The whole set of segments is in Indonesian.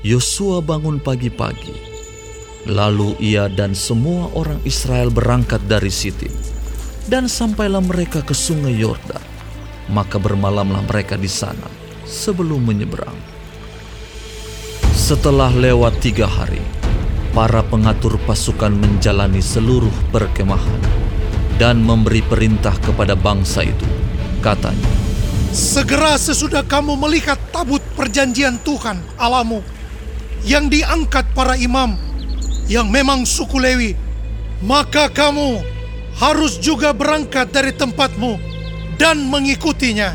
Yosua bangun pagi-pagi. Lalu ia dan semua orang Israel berangkat dari Sitim. Dan sampailah mereka ke sungai Yordan. Maka bermalamlah mereka di sana sebelum menyeberang. Setelah lewat tiga hari, para pengatur pasukan menjalani seluruh perkemahan dan memberi perintah kepada bangsa itu. Katanya, Segera sesudah kamu melihat tabut perjanjian Tuhan Alamu yang diangkat para imam yang memang suku Lewi, maka kamu harus juga berangkat dari tempatmu dan mengikutinya.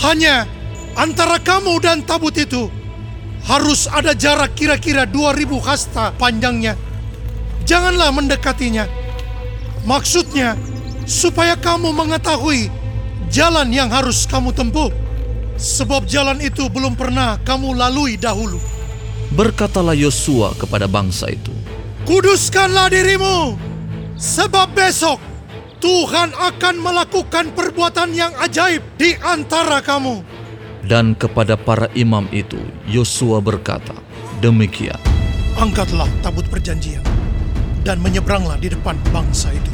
Hanya antara kamu dan tabut itu harus ada jarak kira-kira 2000 hasta panjangnya. Janganlah mendekatinya. Maksudnya supaya kamu mengetahui jalan yang harus kamu tempuh. Sebab jalan itu belum pernah kamu lalui dahulu. Berkatalah Yosua kepada bangsa itu, Kuduskanlah dirimu, sebab besok Tuhan akan melakukan perbuatan yang ajaib di antara kamu. dan kepada para imam itu Yosua berkata, demikian. Angkatlah tabut perjanjian dan menyeberanglah di depan bangsa itu.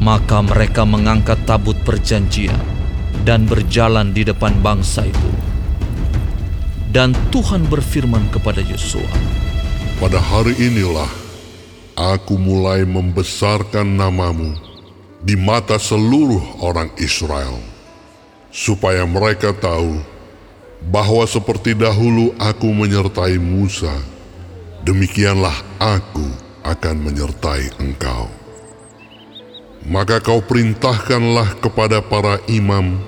Maka mereka mengangkat tabut perjanjian dan berjalan di depan bangsa itu. Dan Tuhan berfirman kepada Yosua, Pada hari inilah aku mulai membesarkan namamu di mata seluruh orang Israel, supaya mereka tahu bahwa seperti dahulu aku menyertai Musa, demikianlah aku akan menyertai engkau. Maka kau perintahkanlah kepada para imam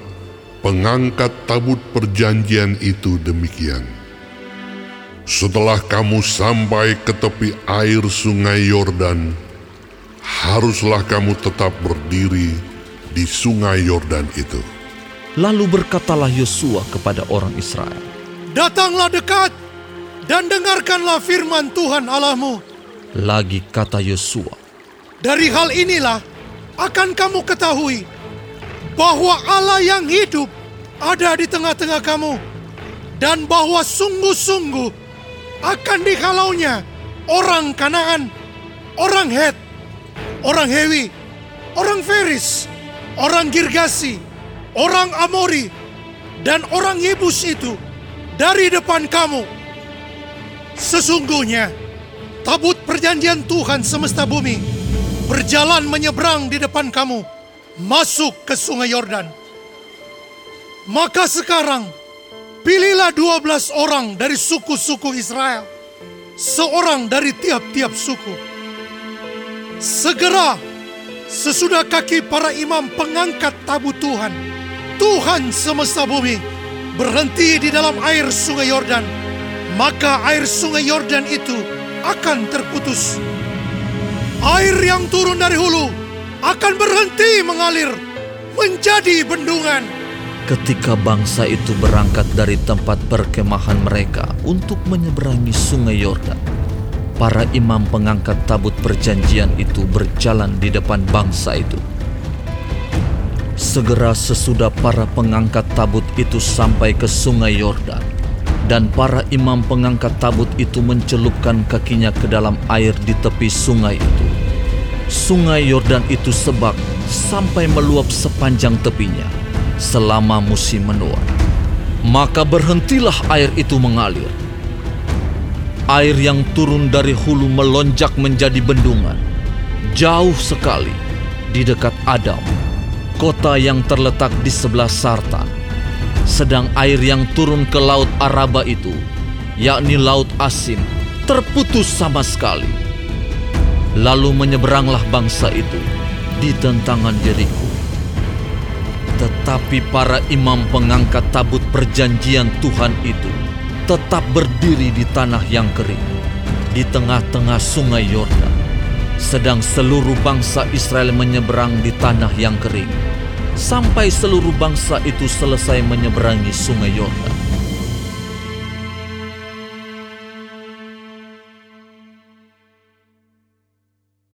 pengangkat tabut perjanjian itu demikian. Setelah kamu sampai ke tepi air sungai Yordan, haruslah kamu tetap berdiri di sungai Yordan itu. Lalu berkatalah Yosua kepada orang Israel, Datanglah dekat dan dengarkanlah firman Tuhan Allahmu. lagi kata Yosua, Dari hal inilah akan kamu ketahui bahwa Allah yang hidup ada di tengah-tengah kamu dan bahwa sungguh-sungguh akan dihalaunya orang Kanaan, orang Het, orang Hewi, orang Feris, orang Girgasi, orang Amori, dan orang Yebus itu dari depan kamu. Sesungguhnya tabut perjanjian Tuhan semesta bumi berjalan menyeberang di depan kamu masuk ke sungai Yordan. Maka sekarang pilihlah 12 orang dari suku-suku Israel, seorang dari tiap-tiap suku. Segera sesudah kaki para imam pengangkat tabut Tuhan, Tuhan semesta bumi berhenti di dalam air sungai Yordan, maka air sungai Yordan itu akan terputus. Air yang turun dari hulu akan berhenti mengalir menjadi bendungan. ketika bangsa itu berangkat dari tempat perkemahan mereka untuk menyeberangi sungai Yordan, para imam pengangkat tabut perjanjian itu berjalan di depan bangsa itu. Segera sesudah para pengangkat tabut itu sampai ke sungai Yordan, dan para imam pengangkat tabut itu mencelupkan kakinya ke dalam air di tepi sungai itu. Sungai Yordan itu sebak sampai meluap sepanjang tepinya selama musim menuai. Maka berhentilah air itu mengalir. Air yang turun dari hulu melonjak menjadi bendungan. Jauh sekali di dekat Adam, kota yang terletak di sebelah Sartan. Sedang air yang turun ke laut Araba itu, yakni laut asin, terputus sama sekali. Lalu menyeberanglah bangsa itu di tentangan Yeriko. Tetapi para imam pengangkat tabut perjanjian Tuhan itu tetap berdiri di tanah yang kering, di tengah-tengah sungai Yordan. Sedang seluruh bangsa Israel menyeberang di tanah yang kering, sampai seluruh bangsa itu selesai menyeberangi sungai Yordan.